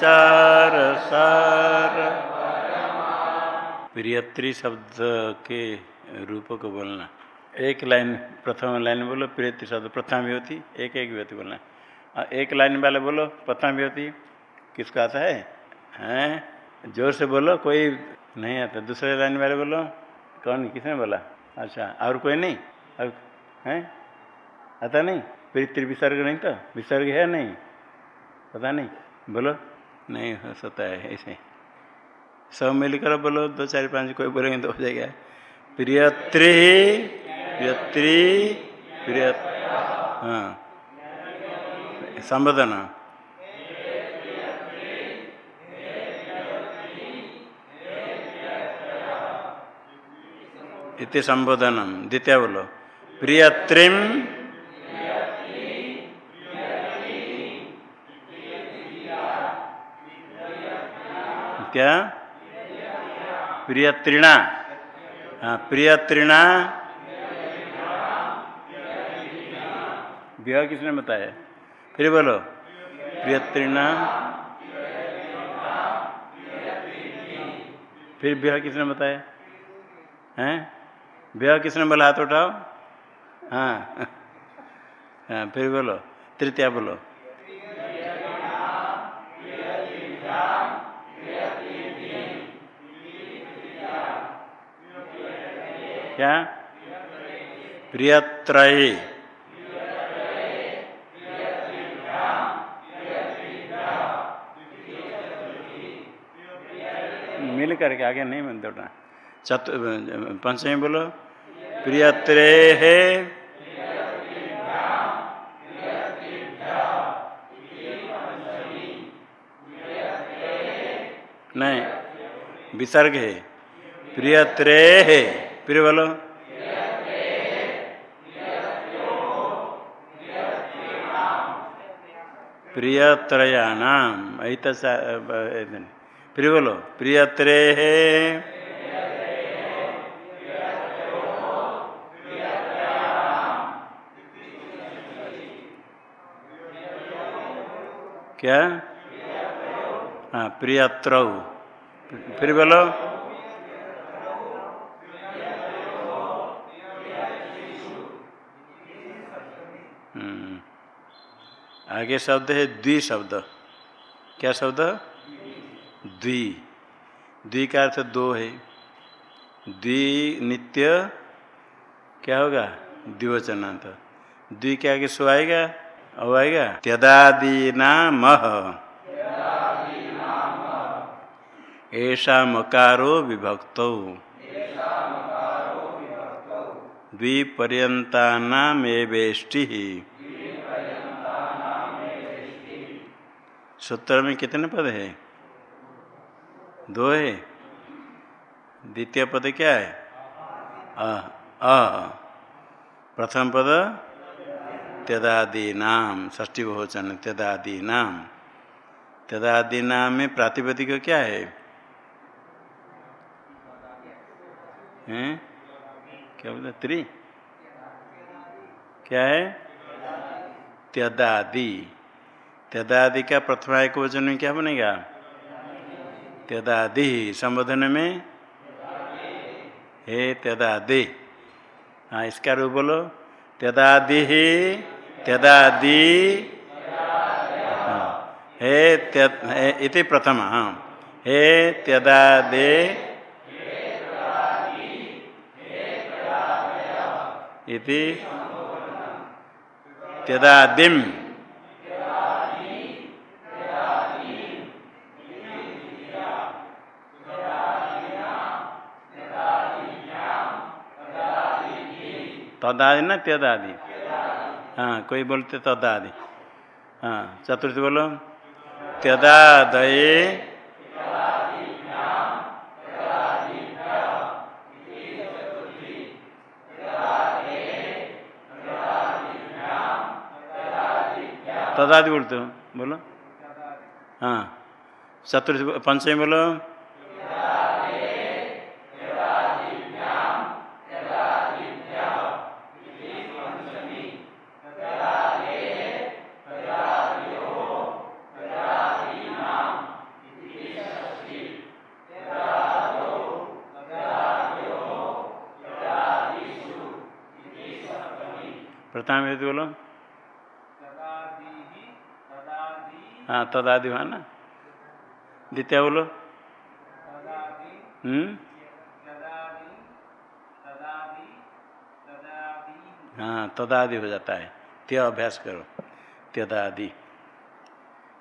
चार सार। प्रियत्री शब्द के रूप को बोलना। एक लाइन, प्रथम लाइन बोलो, प्रियत्री शब्द प्रथम विभूति एक एक विभूति बोलना। एक लाइन वाले बोलो, प्रथम विभूति। किसको आता है? हैं? ज़ोर से बोलो, कोई नहीं आता। दूसरे लाइन वाले बोलो, कौन, किसने बोला? अच्छा और कोई नहीं? और, हैं? आता नहीं? प्रियत्री विसर्ग नहीं तो? विसर्ग है नहीं? पता नहीं। बोलो। नहीं हो सकता है, ऐसे। सब मिलकर बोलो, दो, चार, पाँच, कोई बोलेंगे तो हो जाएगा। प्रियत्री प्रियत्री, प्रिय हाँ। संबोधन। इति संबोधनम, द्वितीय बोलो। प्रियत्रिम क्या? प्रियत्रिणा हाँ प्रिय प्रियत्रिणा विवाह किसने बताया? फिर बोलो। प्रिय प्रियत्रिणा फिर विवाह किसने बताया? हैं? विवाह किसने बोला? हाथ उठाओ। हाँ। हाँ फिर बोलो। तृतीया बोलो। क्या? प्रियत्रय। मिल करके आगे नहीं मन दौड़ना। चतु पंचमी बोलो प्रियत्रे है नहीं, विसर्ग है। प्रियत्रे है फिर बोलो प्रियत्रयाणाम फिर बोलो प्रियत्रे क्या हाँ प्रियत्र फिर बोलो आगे शब्द है द्वि शब्द। क्या शब्द? द्वि। द्वि का अर्थ दो है। द्वि नित्य, क्या होगा? द्विवचनांत। द्वि के आगे सो आएगा अब आएगा। त्यदादीना नाम ऐसा मकारो विभक्त। द्विपर्यंता नामेष्टि सूत्र में कितने पद है? दो है। द्वितीय पद क्या है? अ प्रथम पद त्यदादि नाम ष्टी बहुवचन त्यदादि नाम त्यदादि नाम में प्रातिपदिक क्या है? हैं? क्या बोलते त्रि। क्या है? त्यदादि। त्यदादि का प्रथमा एक वचन में क्या बनेगा? त्यदादि संबोधन में? हे त्यदादि। हाँ इसका रूप बोलो। त्यदादि ही हाँ हे इति प्रथम हाँ। हे त्यदादे। इति त्यदादिम। तदादि ना त्यदादि? हाँ कोई बोलते तदादि। हाँ चतुर्थी बोलो। त्यदादये तदादि बोलते हो, बोलो। हाँ चतुर्थी, पंचमी बोलो। प्रथम विभूति बोलो। हाँ तदादि हुआ ना? द्वितीय बोलो। हम्म? हाँ तदादि हो जाता है। त्य अभ्यास करो। त्यदादि।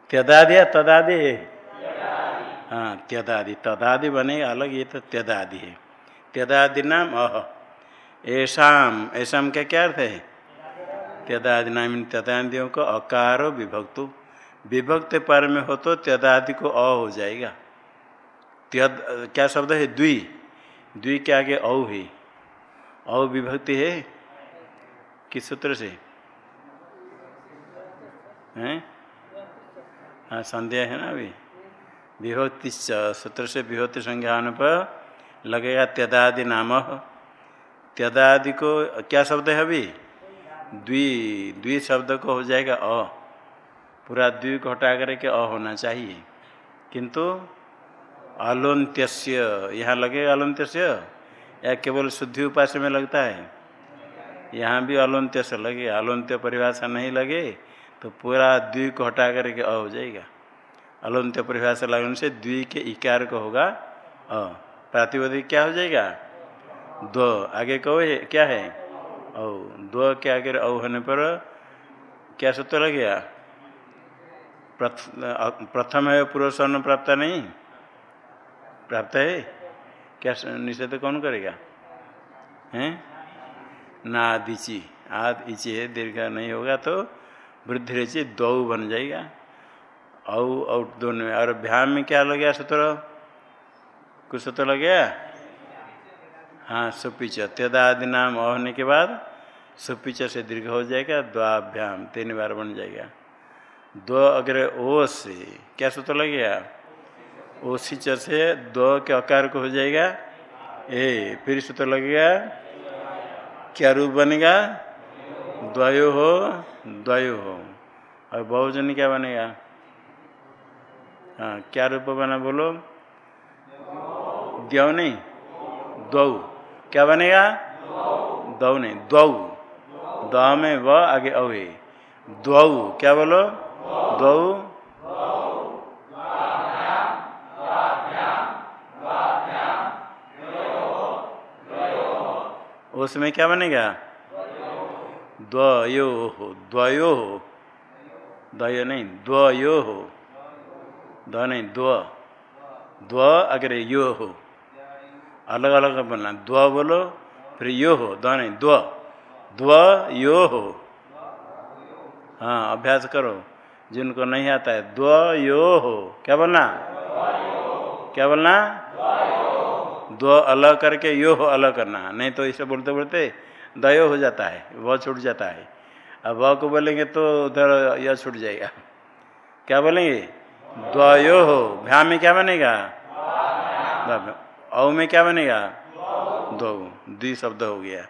त्यदादि या तदादि? है, त्यदादि। तदादि बनेगा अलग, ये तो त्यदादि है। त्यदादि नाम अह। ऐसा ऐसाम का क्या अर्थ है? त्यदादि नाम त्यदादियों को अकारो विभक्तु। विभक्त पर में हो तो त्यदादि को अ हो जाएगा। त्यद क्या शब्द है? द्वि। द्वि के आगे औ है। औ विभक्ति है? किस सूत्र से? हैं? हाँ संदेह है ना अभी? विभक्ति सूत्र से विभक्ति संज्ञान पर लगेगा त्यदादि नाम। त्यदादि को, क्या शब्द है अभी? द्वि द्वि शब्द को हो जाएगा अ। पूरा द्वि को हटा करके अ होना चाहिए। किंतु अलोन्त्यस्य यहाँ लगेगा अलोन्त्यस्य या केवल शुद्धि उपास में लगता है? यहाँ भी अलोन्त्य से लगे अलोन्त्य परिभाषा नहीं लगे तो पूरा द्वि को हटा करके अ हो जाएगा। अलोन्त्य परिभाषा लगने से द्वि के इकार को होगा अ। प्रातिपदिक क्या हो जाएगा? दो। आगे कहो क्या है? औ। दो के आगे औ होने पर क्या सूत्र लग गया? प्रथम है पूर्व स्वर्ण प्राप्त नहीं? प्राप्त है? क्या निषेध कौन करेगा? हैं? नादिची। आद इची है, दीर्घ नहीं होगा तो वृद्धि रेची दो बन जाएगा। औ और दोनों। में और भ्याम में क्या लग गया सूत्र? कुछ सूत्र लग गया? हाँ सुपिच। त्यदादि नाम होने के बाद सुपिच से दीर्घ हो जाएगा, द्वाभ्याम, तीन बार बन जाएगा। दो अगर ओ से क्या सूत्र लग गया ओ सिच से दो के आकार को हो जाएगा। ए, फिर सूत्र लगेगा, क्या रूप बनेगा? द्वयो हो द्वयो हो। और बहुजन क्या बनेगा? हाँ क्या रूप बना बोलो? द्यव नहीं दौ क्या बनेगा? दौ नहीं दौ द में व आगे अ द्वौ, क्या बोलो? द्वौ। उसमें क्या बनेगा? द्वयो हो द्वयो। हो द्वयो नहीं, द्वयो। हो द नहीं, द्व। द्व अगर यो। हो अलग अलग बोलना। द्व बोलो, फिर यो हो द नहीं, द्व। द्व, यो हो। हाँ अभ्यास करो। जिनको नहीं आता है, द्व, यो हो। क्या बोलना? क्या बोलना? द्व अलग करके यो हो, अलग करना। नहीं तो इसे बोलते बोलते दयो हो जाता है वह छूट जाता है। अब वह को बोलेंगे तो उधर यह छूट जाएगा। क्या बोलेंगे? द्वयो हो। भ्या में क्या बनेगा? औ में क्या बनेगा? दो द्वि शब्द हो गया।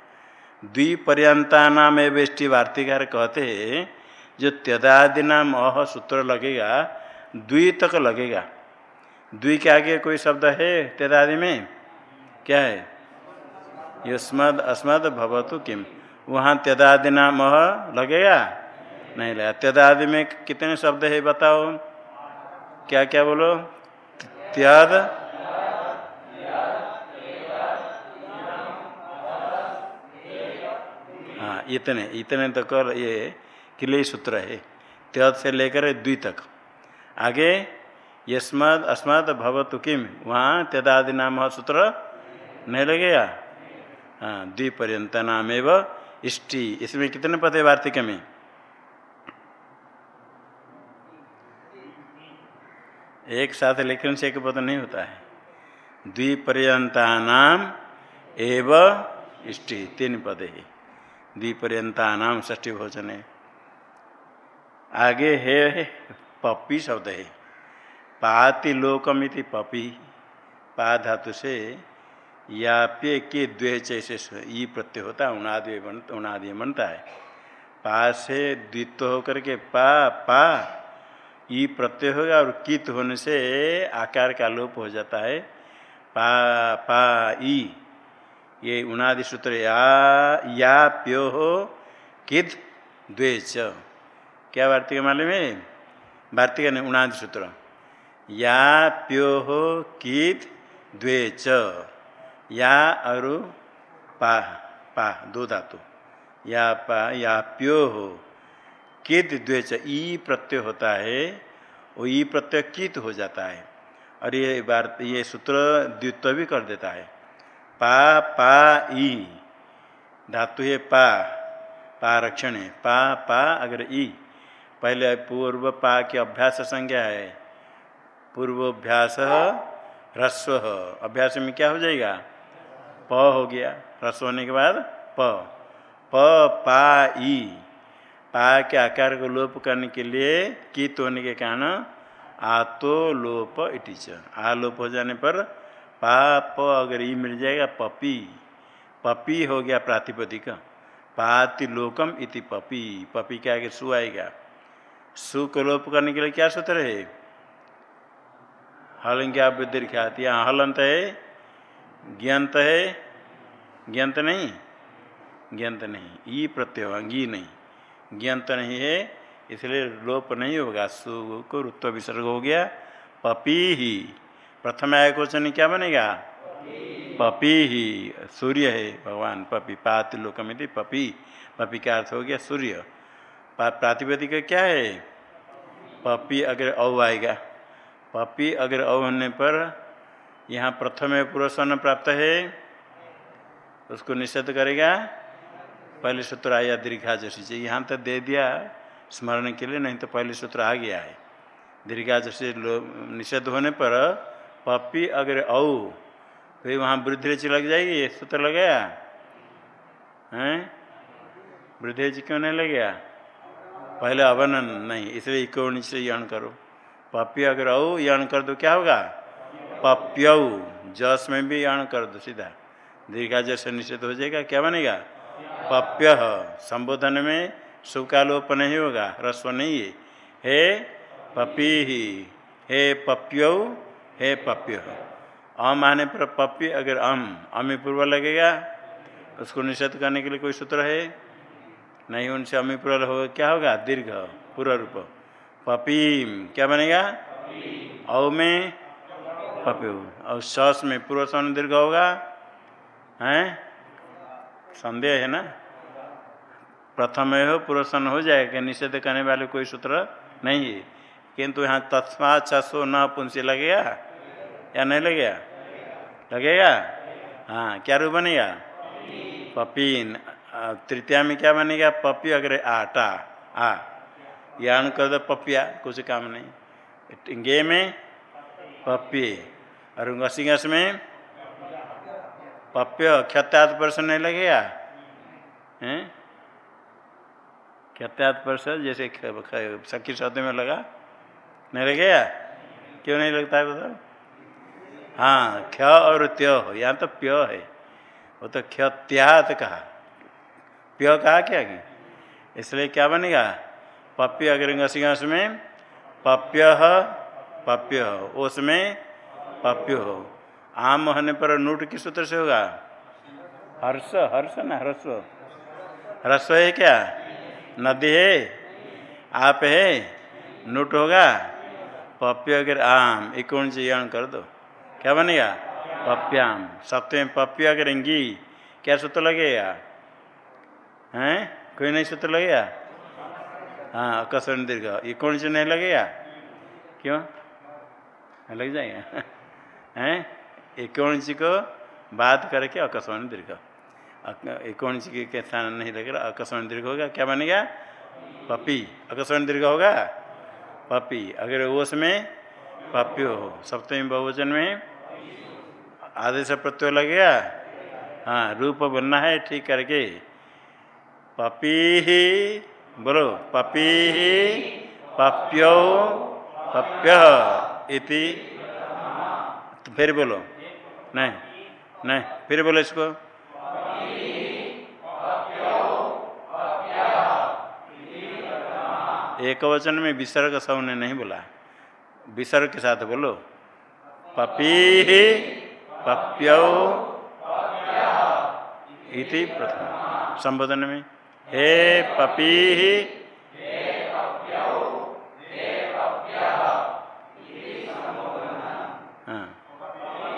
द्विपर्यंता नाम वेष्टि वार्तिकार कहते हैं, जो त्यदादि नाम अह सूत्र लगेगा, द्वि तक लगेगा। द्वि के आगे कोई शब्द है त्यदादि में? क्या है? युष्मद अस्मद भवतु किम। वहाँ त्यदादि नाम अह लगेगा? नहीं लगा। त्यदादि में कितने शब्द है बताओ? क्या क्या बोलो? त्याद इतने इतने तक तो ये किले सूत्र है। त्यद से लेकर द्वि तक। आगे, यस्मद अस्मद भवतु किम वहाँ त्यदादि नाम सूत्र नहीं लगेगा? हाँ द्विपर्यंत नाम एवं इष्टि। इसमें कितने पद है वार्तिक में? एक साथ लेखन से एक पद नहीं होता है। द्विपर्यंता नाम एव इष्टि। तीन पद है। द्विपर्यंता नाम ष्टी भोजन है आगे है पपी शब्द है। पाति लोकमिति पपी पा धातु से याप्य के द्वे चैसे ई प्रत्यय होता है उनादि उनादि बनता है। पा से द्वित होकर के पा पा, ई प्रत्यय होगा और कित होने से आकार का लोप हो जाता है। पा पा, ई। ये उनादि सूत्र या या प्यो हो किद द्वेच। क्या वार्तिक मालूम है? वार्तिक ने उनादि सूत्र। या प्यो हो किद द्वेच। या और पा पा, दो धातु। या पा, या प्यो हो किद द्वेच। ई प्रत्यय होता है, वो ई प्रत्यय कित हो जाता है। और ये ये सूत्र द्वित्व भी कर देता है। पा पा, ई। धातु है पा पा रक्षण है। पा पा, अगर ई। पहले पूर्व पा की अभ्यास संज्ञा है। पूर्वाभ्यास ह्रस्व। अभ्यास में क्या हो जाएगा? प हो गया। ह्रस्व होने के बाद प। प, पा, ई। पा के आकार को लोप करने के लिए कित होने के कारण आतो लोप इटिच। आलोप हो जाने पर पा प अगर ई मिल जाएगा, पपी। पपी हो गया प्रातिपदिक। पाति लोकम इति पपी। पपी के आगे सु आएगा। सु को लोप करने के लिए क्या सूत्र है? हलंग्या दीर्घात। यहाँ हलंत है, ज्ञंत है। ज्ञंत नहीं? ज्ञंत नहीं। ई प्रत्यय अंगी नहीं। ज्ञंत नहीं है, इसलिए लोप नहीं होगा। सु को रुत्व विसर्ग हो गया। पपी ही। प्रथम आय क्वेश्चन क्या बनेगा? पपी ही, सूर्य है, भगवान, पपी, पात लोकमिति पपी। पपी का अर्थ हो गया सूर्य। प्रातिपदिक क्या है? पपी अगर औ आएगा। पपी अगर औ होने पर यहाँ प्रथम पुरुषन प्राप्त है। उसको निषेध करेगा। पहले सूत्र आया दीर्घा जैसी यहाँ तो दे दिया स्मरण के लिए, नहीं तो पहले सूत्र आ गया है। दीर्घा जैसे निषेध होने पर पपी अगर औ फिर वहाँ वृद्धि लग जाएगी, ये सूत्र लग गया? हैं? वृद्धि क्यों नहीं लग गया? पहले अवनन नहीं, इसलिए इको से यण करो। पप्य अगर औ, यण कर दो, क्या होगा? पप्यऊ जस में भी यण कर दो, सीधा। दीर्घा जैसे निश्चित हो जाएगा, क्या बनेगा? पप्य संबोधन में सुकालोप नहीं होगा, रस्व नहीं है। हे पपी ही, हे पप्यो हे पप्य अम आने पर पप्य अगर अम अमी पूर्व लगेगा, उसको निषेध करने के लिए कोई सूत्र है? नहीं, उनसे अमी पूर्व होगा क्या होगा? दीर्घ पूर्व रूप। पपीम, क्या बनेगा? औ में पप्यो और सस में पूर्व सन दीर्घ होगा। हैं? संदेह है ना? प्रथम हो पुरुषन हो जाएगा। निषेध करने वाले कोई सूत्र नहीं है। किंतु यहाँ तस्मा छसो न पुंसी लगेगा। या नहीं लगेगा? लगेगा? हाँ क्या रूप बनेगा? पपीन। तृतीया में क्या बनेगा? पपी अगर आटा। आ। यान कर दो पपिया, कुछ काम नहीं। गे में पपी। और घसी में पप्य। क्षत्यात वर्ष नहीं लगेगा? हैं? क्षत्यात वर्ष जैसे सखी शब्द में लगा। नहीं लगेगा? क्यों नहीं लगता है बताओ? हाँ ख और त्य हो, यहाँ तो प्य है। वो तो क्षत्यात कहा। प्य कहा क्या कि? इसलिए क्या बनेगा? पप्य अगर घस में पप्य पप्य हो उसमें पप्य हो। आम होने पर नूट किस सूत्र से होगा? हर्ष हर्ष ना ह्रस्व। ह्रस्व है क्या? नदी है। आप है। नूट होगा। पप्य अगर आम इकोन से यण कर दो। क्या बनेगा पप्याम। सप्तम पप्य अगर अंगी क्या सूत्र लगेगा हैं? कोई नहीं सूत्र लगेगा हाँ कसर दीर्घ। ये कौन से नहीं लगेगा क्यों? लग जाएगा। हैं? इक्कीस को? बात करके अकस्मण दीर्घ। इक्कीस के स्थान नहीं लग रहा? अकस्मण दीर्घ होगा। क्या बनेगा पपी। अकस्मण दीर्घ होगा? पपी। अगर ओस में पप्यो हो। सप्तमी बहुवचन में आदेश प्रत्यय लग गया? हाँ रूप बनना है, ठीक करके। पपी ही बोलो पपी ही पप्यो, पप्य इति। तो फिर बोलो। नहीं नहीं, फिर बोलो इसको। एक वचन में विसर्ग सबने नहीं बोला। विसर्ग के साथ बोलो। पपी पप्यो इति प्रथम संबोधन में, हे पपी हाँ।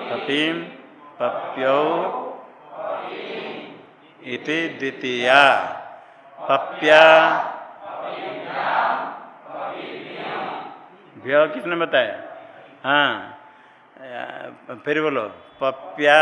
पपीम पप्यौ इति द्वितीया। पप्या व्य किसने बताया? हाँ। फिर बोलो पप्या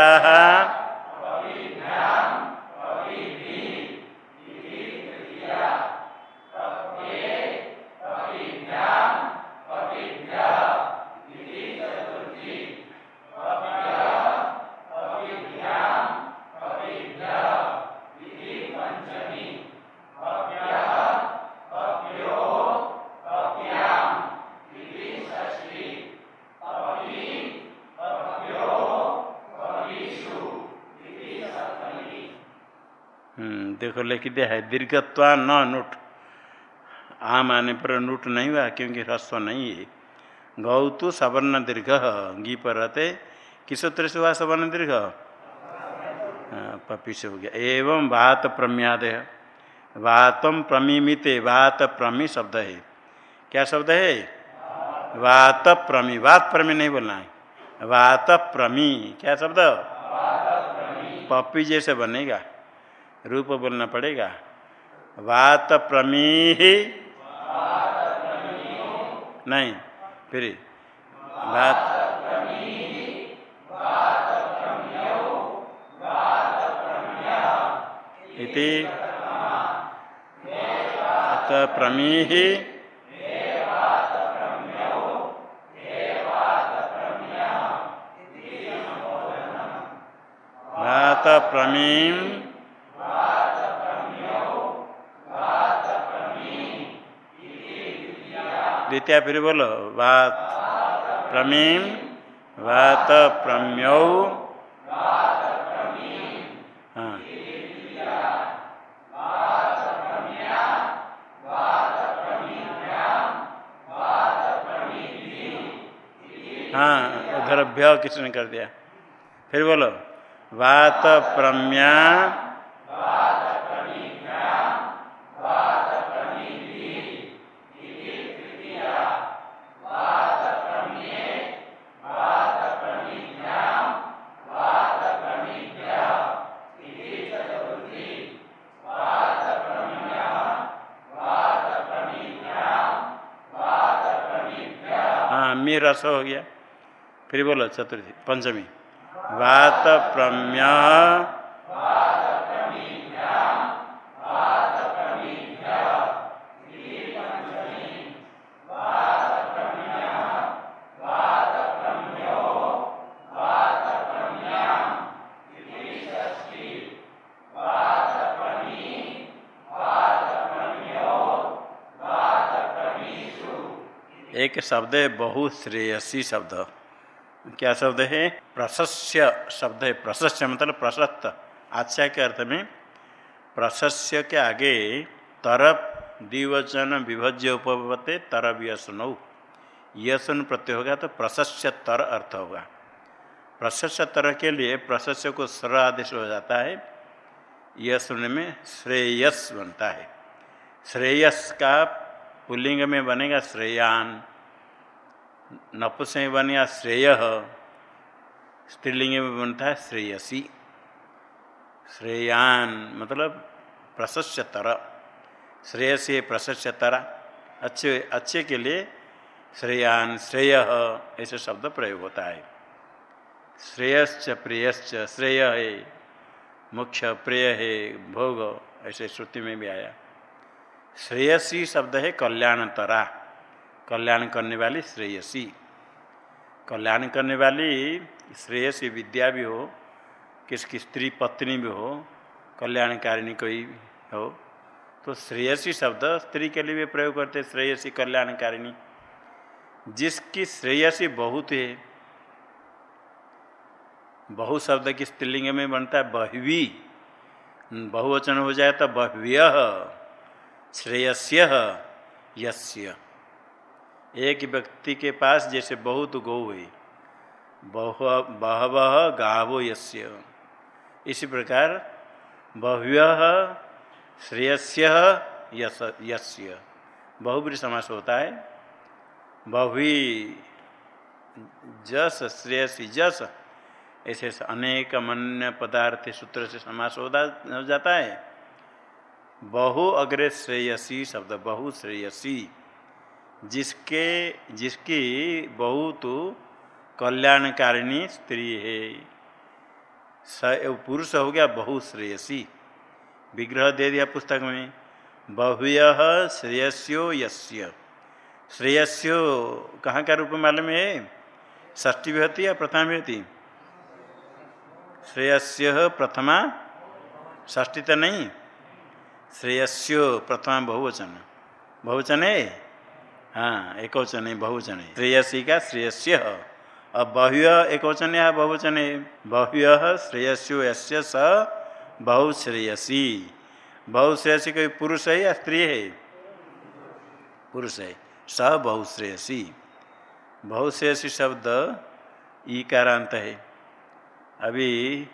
देखो लिख दिया है, दीर्घत्वा न नुट। आम आने पर नुट नहीं हुआ, क्योंकि ह्रस्व नहीं है। गौ तो सवर्ण दीर्घ घी पर रहते। किस सूत्र से हुआ सवर्ण दीर्घ? पपी से हो गया। एवं वात प्रम्याद। वातम प्रमीमित, वात प्रमी शब्द है। क्या शब्द है? वात प्रमी वात प्रमी नहीं बोलना है। वात प्रमी, क्या शब्द? पपी जैसे बनेगा। रूप बोलना पड़ेगा। वात प्रमी नहीं फिर वात इति प्रमी वात प्रमीम। द्वितीय फिर बोलो? वात प्रमीम, वात प्रम्यौ। हाँ। हाँ उधर भ्य किसने कर दिया। फिर बोलो, वात प्रम्या रस हो गया। फिर बोलो चतुर्थी पंचमी। वात प्रम्य एक शब्द है, बहुश्रेयसी शब्द। क्या शब्द है? प्रशस्य शब्द है। प्रशस्य मतलब प्रशस्त। आच्छा के अर्थ में, प्रशस्य के आगे तरप, द्विवचन, विभज्य उपवते तरब यशनौ यशन प्रत्यय होगा तो प्रशस्य तर अर्थ होगा। प्रशस्य तर के लिए प्रशस्य को सर आदेश हो जाता है। यशन में श्रेयस बनता है। श्रेयस का पुल्लिंग में बनेगा श्रेयान नपुस में बनेगा श्रेय स्त्रीलिंग में बनता है श्रेयसी। श्रेयान मतलब प्रशस्यतर श्रेयसी प्रशस्यतर अच्छे अच्छे के लिए श्रेयान, श्रेय, ऐसे शब्द प्रयोग होता है। श्रेयश्च, प्रियश्च, श्रेय है, मुख्य, प्रिय है, भोग, ऐसे श्रुति में भी आया। श्रेयसी शब्द है कल्याणतरा। कल्याण करने वाली श्रेयसी। कल्याण करने वाली श्रेयसी विद्या भी हो, किसकी स्त्री पत्नी भी हो, कल्याणकारिणी कोई हो तो श्रेयसी शब्द स्त्री के लिए भी प्रयोग करते श्रेयसी कल्याणकारिणी। जिसकी श्रेयसी बहुत है बहु शब्द की स्त्रीलिंग में बनता है बहवी। बहुवचन हो जाए तो बहव्य श्रेयस्य यस्य। एक व्यक्ति के पास जैसे बहुत गौ है, बहु, बहव गावो यस्य। इसी प्रकार बह्व्य श्रेयस्य यस, यस्य। बहुबरी समास होता है। बहुवी जस, श्रेयसी जस, ऐसे अनेक मन्य पदार्थ सूत्र से समास हो जाता है। बहु अग्रे श्रेयसी शब्द, बहु श्रेयसी। जिसके, जिसकी बहुत कल्याणकारिणी स्त्री है। पुरुष हो गया बहु श्रेयसी। विग्रह दे दिया पुस्तक में। बहुय श्रेयस्यो यस्य। श्रेयस्यो कहाँ का रूप मालूम है? ष्टी होती या प्रथमा भी होती श्रेयस्य प्रथमा। ष्टी तो नहीं। श्रेयस्यो प्रथमा बहुवचन। बहुवचन? है हाँ एक वचन है बहुवचन। है श्रेयसी का श्रेयस्य। अब बहुय एक वचन है बहुवचन? है बहुय श्रेयस्यो यस्य स बहुश्रेयसी। बहुश्रेयसी कोई पुरुष है या स्त्री है? पुरुष है। स बहुश्रेयसी। बहुश्रेयसी शब्द ईकारांत है। अभी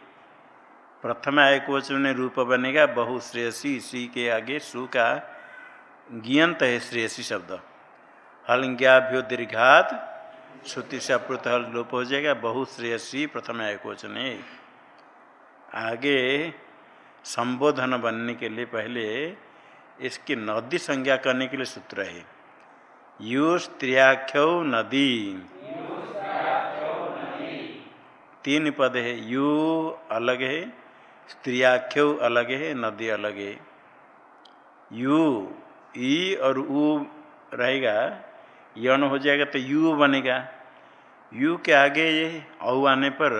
प्रथम एक वचन में रूप बनेगा बहुश्रेयसी सी के आगे सु का गियंत है श्रेयसी शब्द। हलंग्याभ्यो दीर्घात, श्रुति से अप्रुत हल लोप हो जाएगा बहुश्रेयसी प्रथम एक वचन है। आगे संबोधन बनने के लिए पहले इसकी नदी संज्ञा करने के लिए सूत्र है। यु स्त्रियाख्य नदी। तीन पद है, यू अलग है स्त्रियाख्य अलग है नदी अलग। है यू, ई और उ रहेगा यौन हो जाएगा तो यू बनेगा। यू के आगे औ आने पर,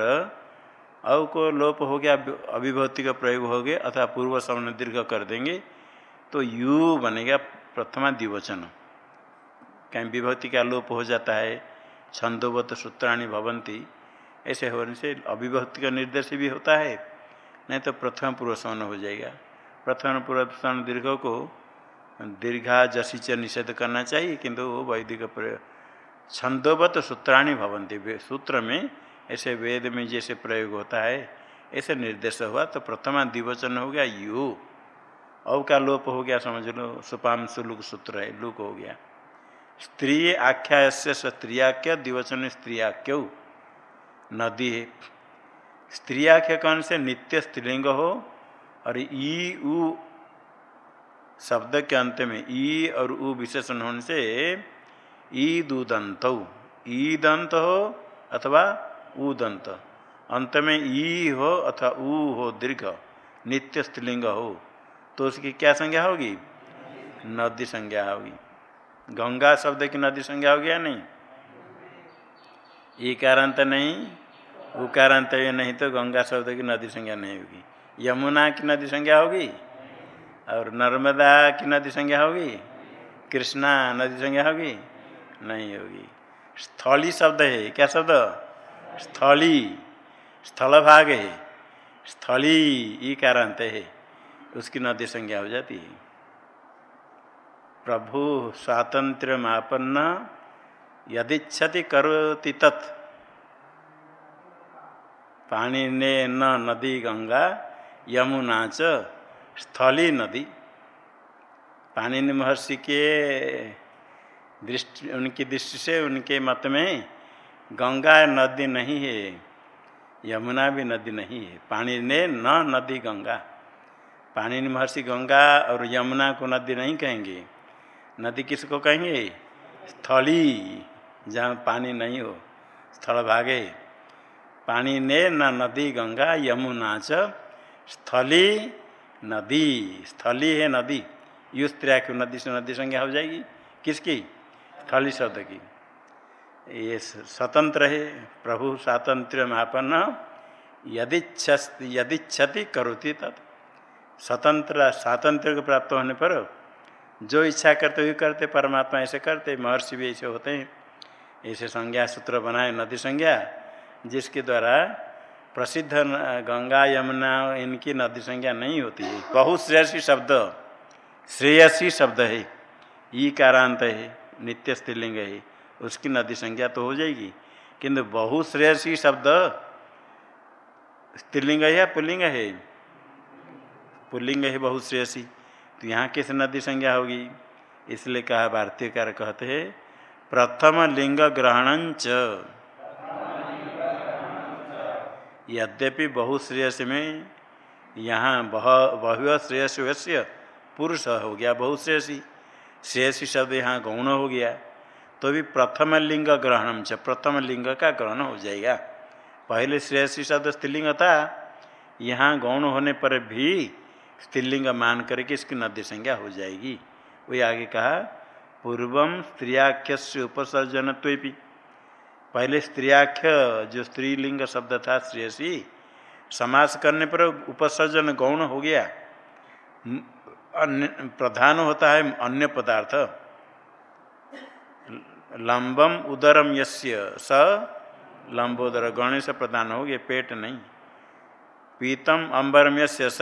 औ को लोप हो गया अभिभूति का प्रयोग हो गया अथवा पूर्व सवन दीर्घ कर देंगे तो यू बनेगा प्रथमा द्विवचन। कहीं विभूति का लोप हो जाता है छंदोवत सूत्राणी भवंती ऐसे होने से अभिभक्ति का निर्देश भी होता है। नहीं तो प्रथम पूर्व सवन हो जाएगा। प्रथम पूर्व सवन दीर्घ को दीर्घा जसी च निषेध करना चाहिए, किंतु वो वैदिक प्रयोग छंदोवत सूत्राणी भवंती सूत्र में ऐसे वेद में जैसे प्रयोग होता है, ऐसे निर्देश हुआ तो प्रथमा द्विवचन हो गया, यु। अव का लोप हो गया समझ लो सुपाम सुलुक सूत्र है, लुक हो गया। स्त्री आख्या से स्त्रियाख्य, द्विवचन स्त्रियाख्य। नदी स्त्रियाख्य कौन से नित्य स्त्रीलिंग हो और ई, उ शब्द के अंत में ई और उ विशेषण होने से ई दुदंत ई दंत हो अथवा उदंत अंत में ई हो अथवा उ हो दीर्घ, नित्य स्त्रीलिंग हो। तो उसकी क्या संज्ञा होगी? नदी संज्ञा होगी। गंगा शब्द की नदी संज्ञा होगी या नहीं? ईकारांत नहीं। उकारांत नहीं तो गंगा शब्द की नदी संज्ञा नहीं होगी। यमुना की नदी संज्ञा होगी और नर्मदा की नदी संज्ञा होगी। कृष्णा नदी संज्ञा होगी। नहीं होगी। स्थली शब्द है, क्या शब्द? स्थली। स्थल भाग है। स्थली ई कारांत है। उसकी नदी संज्ञा हो जाती है। प्रभु स्वातंत्र मापन्न यदिच्छति करोति तत्। पानी ने न नदी गंगा, यमुना च स्थली नदी। पानी महर्षि के दृष्टि, उनकी दृष्टि से उनके मत में गंगा नदी नहीं है, यमुना भी नदी नहीं है। पानी ने न नदी गंगा। पानी महर्षि गंगा और यमुना को नदी नहीं कहेंगे। नदी किसको कहेंगे? स्थली, जहाँ पानी नहीं हो, स्थल भागे। पानी ने न नदी गंगा यमुना च स्थली नदी। स्थली है नदी। युस की नदी से नदी संज्ञा हो जाएगी। किसकी? स्थली शब्द की। ये स्वतंत्र है। प्रभु स्वातंत्र मापन यदि क्षति करोती तत्। स्वतंत्र स्वातंत्र को प्राप्त होने पर जो इच्छा करते हुए करते, परमात्मा ऐसे करते, महर्षि भी ऐसे होते हैं। ऐसे संज्ञा सूत्र बनाए, नदी संज्ञा। जिसके द्वारा प्रसिद्ध गंगा, यमुना, इनकी नदी संज्ञा नहीं होती है। बहुत श्रेयसी शब्द श्रेयसी शब्द है। ई कारांत है, नित्य स्त्रीलिंग है। उसकी नदी संज्ञा तो हो जाएगी। किंतु बहुत श्रेयसी शब्द, स्त्रीलिंग है या पुल्लिंग है? पुल्लिंग है बहुत श्रेयसी। तो यहाँ किस नदी संज्ञा होगी? इसलिए कहा भारतीयकार कहते हैं, प्रथम लिंग ग्रहण च। यद्यपि बहुश्रेयस में यहाँ बह बहु श्रेयस वैश्य पुरुष हो गया, बहुश्रेयसी। श्रेयसी शब्द यहाँ गौण हो गया। तो भी प्रथम लिंग ग्रहण से प्रथम लिंग का ग्रहण हो जाएगा। पहले श्रेयसी शब्द स्त्रीलिंग था। यहाँ गौण होने पर भी स्त्रीलिंग मान करके इसकी नदी संज्ञा हो जाएगी। वही आगे कहा पूर्वम स्त्रियाख्य उपसर्जन पहले स्त्रियाख्य, जो स्त्रीलिंग शब्द था श्रेयसी, समास करने पर उपसर्जन गौण हो गया। अन्य, प्रधान होता है अन्य पदार्थ। लंबम उदरम यस्य, स लंबोदर गणेश प्रधान हो गए पेट नहीं। पीतम अंबरम यस्य, स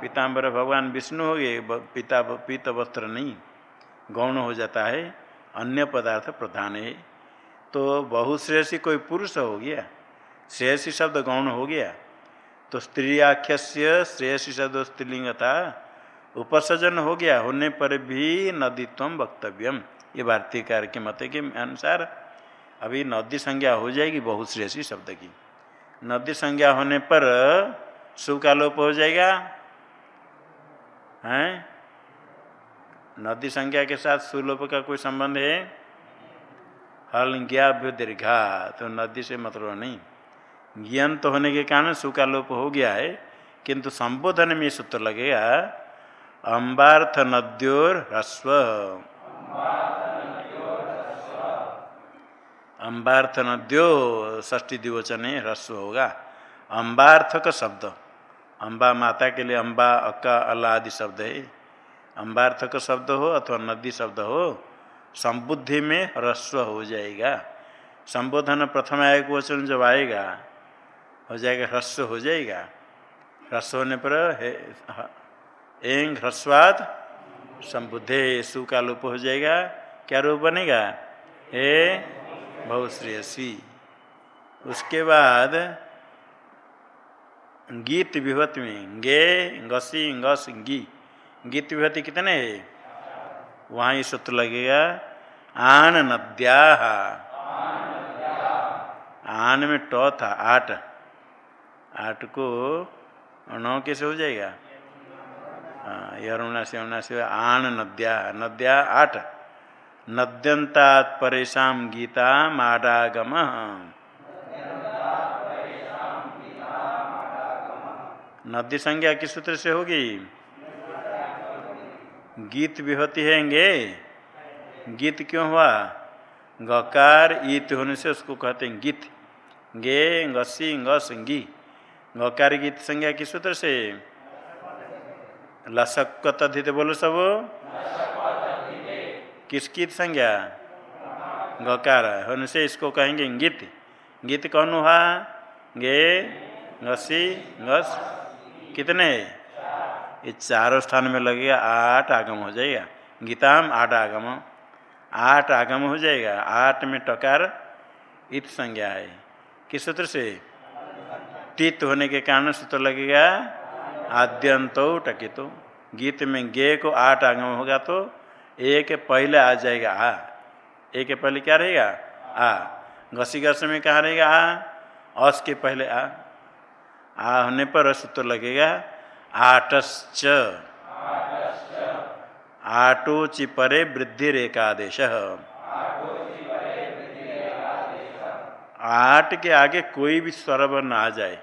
पीताम्बर भगवान विष्णु हो गए पीता पीत वस्त्र नहीं। गौण हो जाता है, अन्य पदार्थ प्रधान है। तो बहुश्रेयसी कोई पुरुष हो गया? श्रेयसी शब्द गौण हो गया? तो स्त्री आख्य श्रेयसी शब्द स्त्रीलिंग था उपसर्जन हो गया, होने पर भी नदीत्व वक्तव्यम ये भारतीय कार्य के मत के अनुसार अभी नदी संज्ञा हो जाएगी बहुश्रेयसी शब्द की। नदी संज्ञा होने पर सु का लोप हो जाएगा? हैं? नदी संज्ञा के साथ सुलोप का कोई संबंध है? हल ज्ञाभ्य दीर्घा तो नदी से मतलब नहीं। ज्ञान तो होने के कारण सु का लोप हो गया है, किंतु संबोधन में सूत्र लगेगा अम्बार्थ नद्योर ह्रस्व। अम्बार्थ नद्यो ष्टी दिवचन ह्रस्व होगा। अम्बार्थक शब्द। अम्बा माता के लिए अम्बा अक्का अल्लाह आदि शब्द है। अम्बार्थक शब्द हो अथवा नदी शब्द हो संबुद्धि में ह्रस्व हो जाएगा। संबोधन प्रथम आय वचन जब आएगा, हो जाएगा ह्रस्व हो जाएगा। ह्रस्व होने पर एंग ह्रस्वाद, संबुद्धे सु का लोप हो जाएगा। क्या रूप बनेगा? हे, बहुश्रेयसी। उसके बाद गीत विभूति में, गे, गसी, गस, गी। गीत विभति कितने है? वहाँ ये सूत्र लगेगा आन नद्या आन में ट था आठ आठ को नौ कैसे हो जाएगा यरुणा से अरुणा से आन नद्या नद्या आठ नद्यंता परेशा गीता माडागम नदी संज्ञा किस सूत्र से होगी गीत भी होती है गे गीत क्यों हुआ? गकार ईत होने से उसको कहते हैं गीत। गे, गसी गस गी गकार गीत संज्ञा किस सूत्र से। लसक तथित बोलो सब। किस गीत संज्ञा? गकार होने से इसको कहेंगे गीत। गीत कौन हुआ? गे घसी घस कितने? ये चारों स्थान में लगेगा, आठ आगम हो जाएगा। गीताम, आठ आगम। आठ आगम हो जाएगा। आठ में टकार, इत संज्ञा है। किस सूत्र से? टित होने के कारण सूत्र लगेगा, आद्यंतो टकितो। गीत में गे को आठ आगम होगा तो एक पहले आ जाएगा आ। एक पहले क्या रहेगा? आ। घसी घस में कहाँ रहेगा? आ। अस के पहले आ। आ होने पर सूत्र लगेगा आटश्च। आटो चिपरे वृद्धि रेखादेश आठ के आगे कोई भी स्वर न आ जाए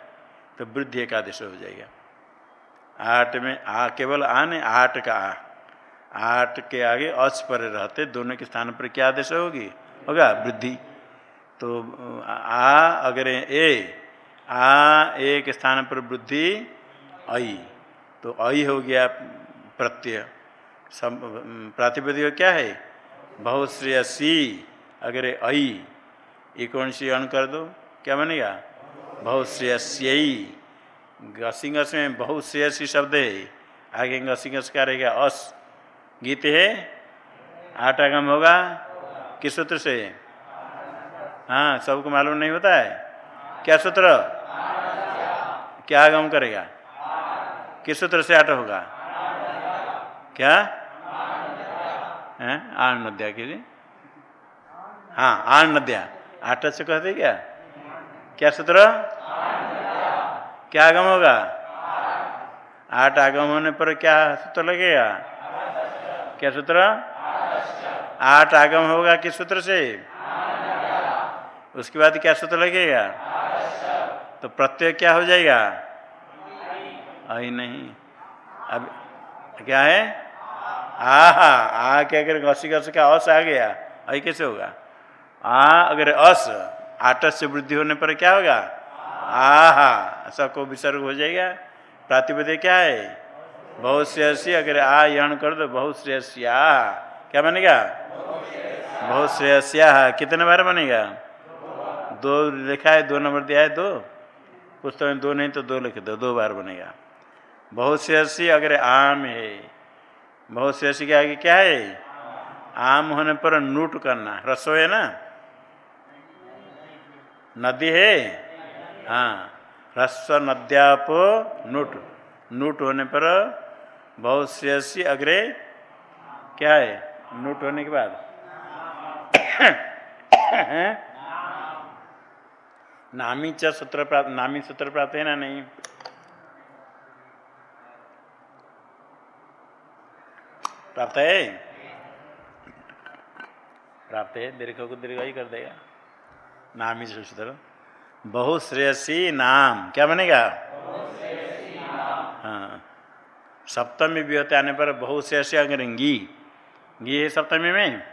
तो वृद्धि एकादेश हो जाएगा। आठ में आ, केवल आ आठ का आ। आठ के आगे अच पर रहते, दोनों के स्थान पर क्या आदेश होगी? होगा वृद्धि। तो आ, अगर ए, आ एक स्थान पर वृद्धि आई तो आई हो गया प्रत्यय। प्रातिपदिक क्या है? बहुत श्रेय सी अगर ये कौन सी अन कर दो, क्या बनेगा? श्रेयस्यई घसीघस में बहुत श्रेयसी शब्द है। आगे घसीघस का रहेगा? अस। गीत है? आठ आगम होगा? किस सूत्र से? हाँ सबको मालूम नहीं होता है? क्या सूत्र? क्या आगम करेगा? किस सूत्र से आठ होगा? क्या? आठ नद्या के लिए? हाँ आठ नद्या। आठ से कहते क्या? क्या सूत्र? क्या आगम होगा? आठ आगम होने पर क्या सूत्र लगेगा? क्या सूत्र? आठ आगम होगा किस सूत्र से? उसके बाद क्या सूत्र लगेगा? तो प्रत्यय क्या हो जाएगा? आई नहीं। अब क्या है? आ हा आ क्या अगर घसी, घस का अस आ गया? आई कैसे होगा? आ, अगर अस आठ से वृद्धि होने पर क्या होगा? आहा सबको विसर्ग हो जाएगा। प्रातिपद क्या है? बहुत श्रेयसी अगर आ, यण कर दो, बहुत श्रेयसिया क्या बनेगा? बहुत श्रेयसिया कितने बार बनेगा? दो लिखा है, दो नंबर दिया है, दो। पुस्तक में दो नहीं तो दो लिख दो दो बार बनेगा। बहुत श्रेयसी अगर आम है। बहुत श्रेयसी के आगे क्या है? आम होने पर नूट करना। रसो है ना? नदी है? हाँ। ह्रस्व नद्याप नूट। नूट होने पर बहुत श्रेयसी अग्रे क्या है? नूट होने के बाद। नामी च सूत्र प्राप्त नामी सूत्र प्राप्त है ना नहीं? प्राप्त है? प्राप्त है। दीर्घ को दीर्घ ही कर देगा। नामी सूत्र बहुत श्रेयसी नाम। क्या बनेगा? हाँ। सप्तमी व्योत आने पर बहुत श्रेयसी अगर गी गी है सप्तमी में?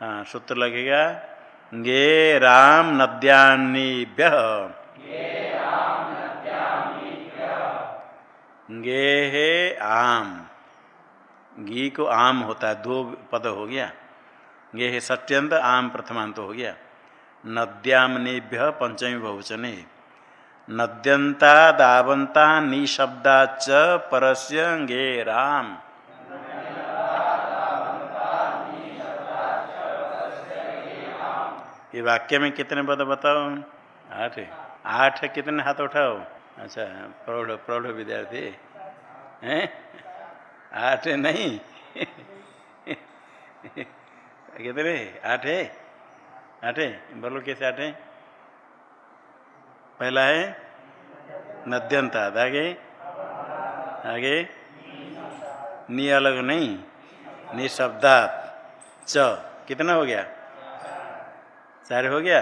हाँ सूत्र लगेगा। गे राम नद्यान्निभ्य। गे हे आम। घी को आम होता है, दो पद हो गया। गे है सत्यंत, आम प्रथमांत हो गया। नद्यामनेभ्य पंचमी बहुचने। नद्यंता दावंता निशब्दा च परस्य गे राम। ये वाक्य में कितने पद बताओ? आठ आठ कितने हाथ उठाओ? अच्छा प्रौढ़ प्रौढ़ विद्यार्थी। हैं? आठ नहीं। कितने आठ है? आठ है? बोलो कैसे आठ है? पहला है नद्यंता आगे? आगे? नी अलग नहीं, निशब्दात। च, कितना हो गया? चार हो गया?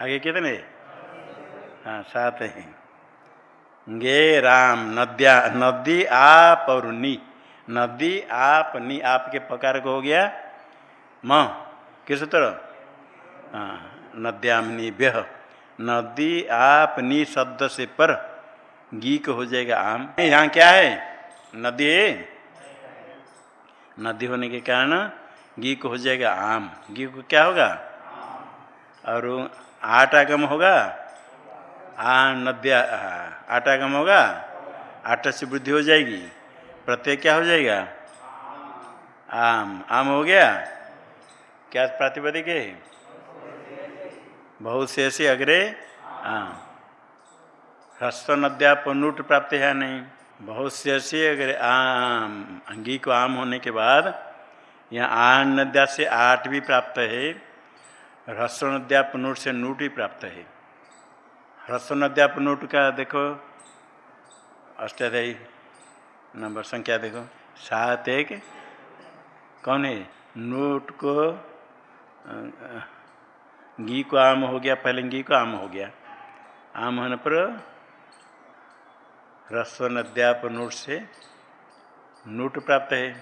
आगे कितने? हाँ सात है। गे राम, नद्या, नदी आप और नी नदी आप, नी आपके पकार को हो गया। म, किस तरह? नद्यामनी व्यह। नदी आप, नी शब्द से पर गी को हो जाएगा आम। यहाँ क्या है? नदी है। नदी होने के कारण गी को हो जाएगा आम। गी को क्या होगा? और आठ आगम होगा। आ, नद्या आठ आगम होगा। आठ से वृद्धि हो जाएगी। प्रत्यय क्या हो जाएगा? आम। आम हो गया? क्या प्रातिपदिक है? बहुत से ऐसे अग्रे। आम। ह्रस्व नद्या नूट प्राप्त है नहीं? बहुत से ऐसे अग्रे। आम। अंगी को आम होने के बाद यहाँ आठ नद्या से आठ भी प्राप्त है। ह्रस्व नूट से नूट भी प्राप्त है। ह्रस्व नूट का देखो। अष्टाध्यायी। नंबर संख्या देखो। सात एक। कौन है? नोट को घी को आम हो गया, पहले घी को आम हो गया। आम होने पर ह्रस्व नद्याप नोट से नोट प्राप्त है।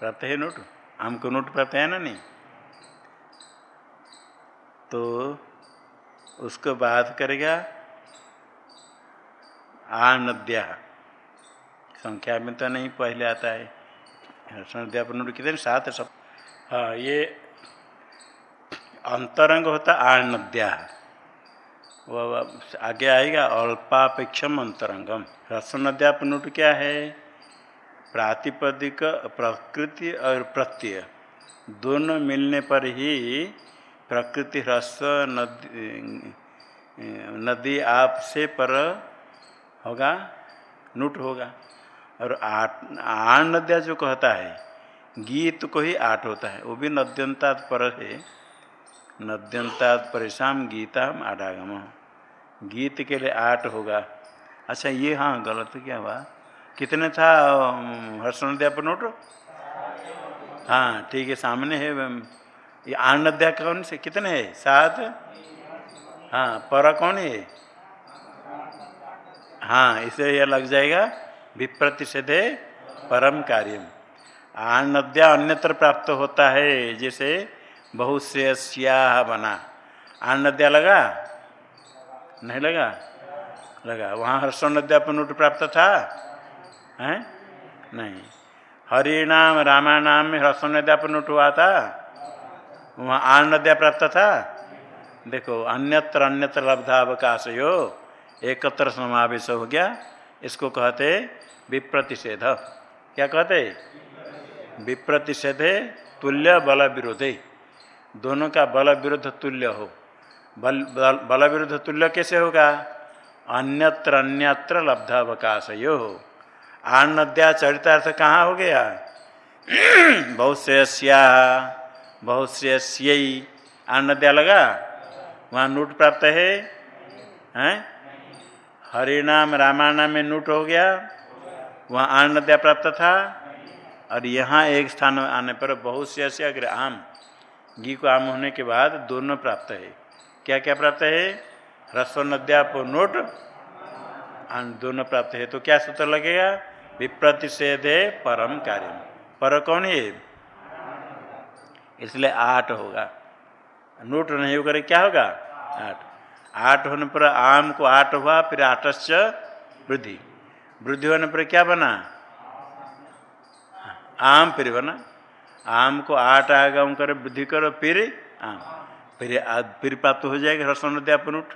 प्राप्त है नोट? आम को नोट प्राप्त है ना नहीं? तो उसको बात करेगा आ नद्या संख्या में तो नहीं पहले आता है। नद्यापन कितने? सात सब। हाँ ये अंतरंग होता आण नद्या वह आगे आएगा, अल्पापेक्षम अंतरंगम। रस नद्यापनुट क्या है? प्रातिपदिक, प्रकृति और प्रत्यय। दोनों मिलने पर ही प्रकृति ह्रस्व नदी नदी आप से पर होगा, नूट होगा। और आठ नद्या जो कहता है, गीत को ही आठ होता है। वो भी नद्यंतात पर है। नद्यंतात परेशान गीता आडागम। गीत के लिए आठ होगा। अच्छा ये हाँ गलत क्या हुआ? कितने था हर्षण पर नोट? हाँ ठीक है, सामने है ये आण नद्या कौन से? कितने है? सात? हाँ पर कौन है? हाँ इसे यह लग जाएगा। विप्रतिषेधे परम कार्यम आण नद्या अन्यत्र प्राप्त होता है, जैसे बहुश्रेयस्या बना। आण नद्या लगा? नहीं लगा? लगा। वहाँ हर्षण नद्या पुनट प्राप्त था? है? नहीं। हरिनाम रामानाम में हर्षण नद्या पुनट हुआ था? वहाँ आण नद्या प्राप्त था? देखो, अन्यत्र अन्यत्र लब्धावकाश हो एकत्र समावेश हो गया। इसको कहते विप्रतिषेध। क्या कहते विप्रतिषेधे तुल्य बल विरोधे दोनों का बल विरुद्ध तुल्य हो। बल बल विरुद्ध तुल्य कैसे होगा? अन्यत्र अन्यत्र लब्धावकाश यो हो। आण नद्या चरितार्थ कहाँ हो गया? बहुत श्रेयस्या बहुत श्रेयस्यी आण नद्या लगा? वहाँ नूट प्राप्त है? हैं? हरिनाम रामायण में नूट हो गया। वहाँ आण नद्या प्राप्त था। और यहाँ एक स्थान आने पर बहुत से ऐसे अग्र आम, घी को आम होने के बाद दोनों प्राप्त है। क्या क्या प्राप्त है? रस्व नद्या नोट। दोनों प्राप्त है। तो क्या सूत्र लगेगा? विप्रतिषेध है परम कार्य पर कौन है? इसलिए आठ होगा। नोट नहीं होकर क्या होगा? आठ। आठ होने पर आम को आठ हुआ, फिर आठश्च वृद्धि। वृद्धि होने पर क्या बना? आम फिर बना। आम को आठ आगम कर वृद्धि करो, फिर आम। फिर फिर प्राप्त हो जाएगा हर्षण उठ।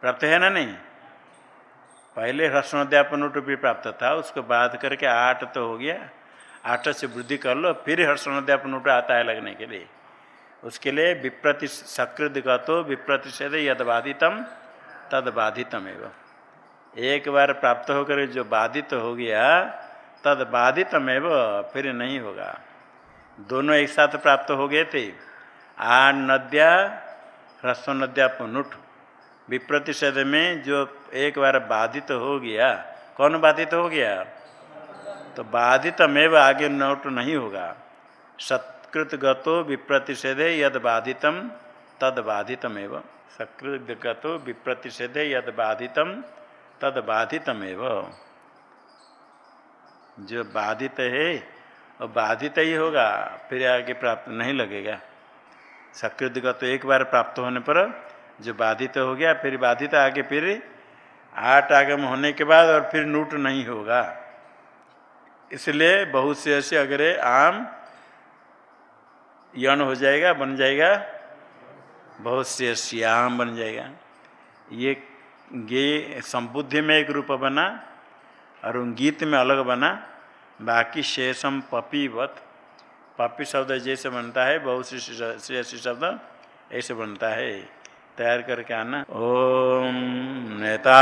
प्राप्त है ना नहीं? पहले हर्षण उठ भी प्राप्त था। उसको बाद करके आठ तो हो गया। आठ से वृद्धि कर लो, फिर हर्षण उठ, आता है लगने के लिए। उसके लिए विप्रति सकृत गतो विप्रतिषेध यद बाधितम तद बाधितम एवं। एक बार प्राप्त होकर जो बाधित हो गया, तद बाधितम एवं फिर नहीं होगा। दोनों एक साथ प्राप्त हो गए थे। आ नद्या, ह्रस्व नद्या पुनुट विप्रतिषेध में जो एक बार बाधित हो गया, कौन बाधित हो गया? तो बाधितमेव आगे नोट नहीं होगा। सत्कृत गतो विप्रतिषेधे यद बाधितम, तद बाधितम एवं सकृत गतो विप्रतिषेधे यद बाधितम तद बाधितम एवं जो बाधित है, वो बाधित ही होगा, फिर आगे प्राप्त नहीं लगेगा। सकृत का तो एक बार प्राप्त होने पर जो बाधित हो गया, फिर बाधित आगे फिर आठ आगम होने के बाद और फिर नूट नहीं होगा। इसलिए बहुत से ऐसे अगर आम यण हो जाएगा, बन जाएगा, बहुत से श्याम बन जाएगा। ये गे संबुद्धि में एक रूप बना और गीत में अलग बना। बाकी शेषम पपी पपीवत, पपी शब्द जैसे बनता है बहुत सी शब्द ऐसे बनता है। तैयार करके आना। ओम नेता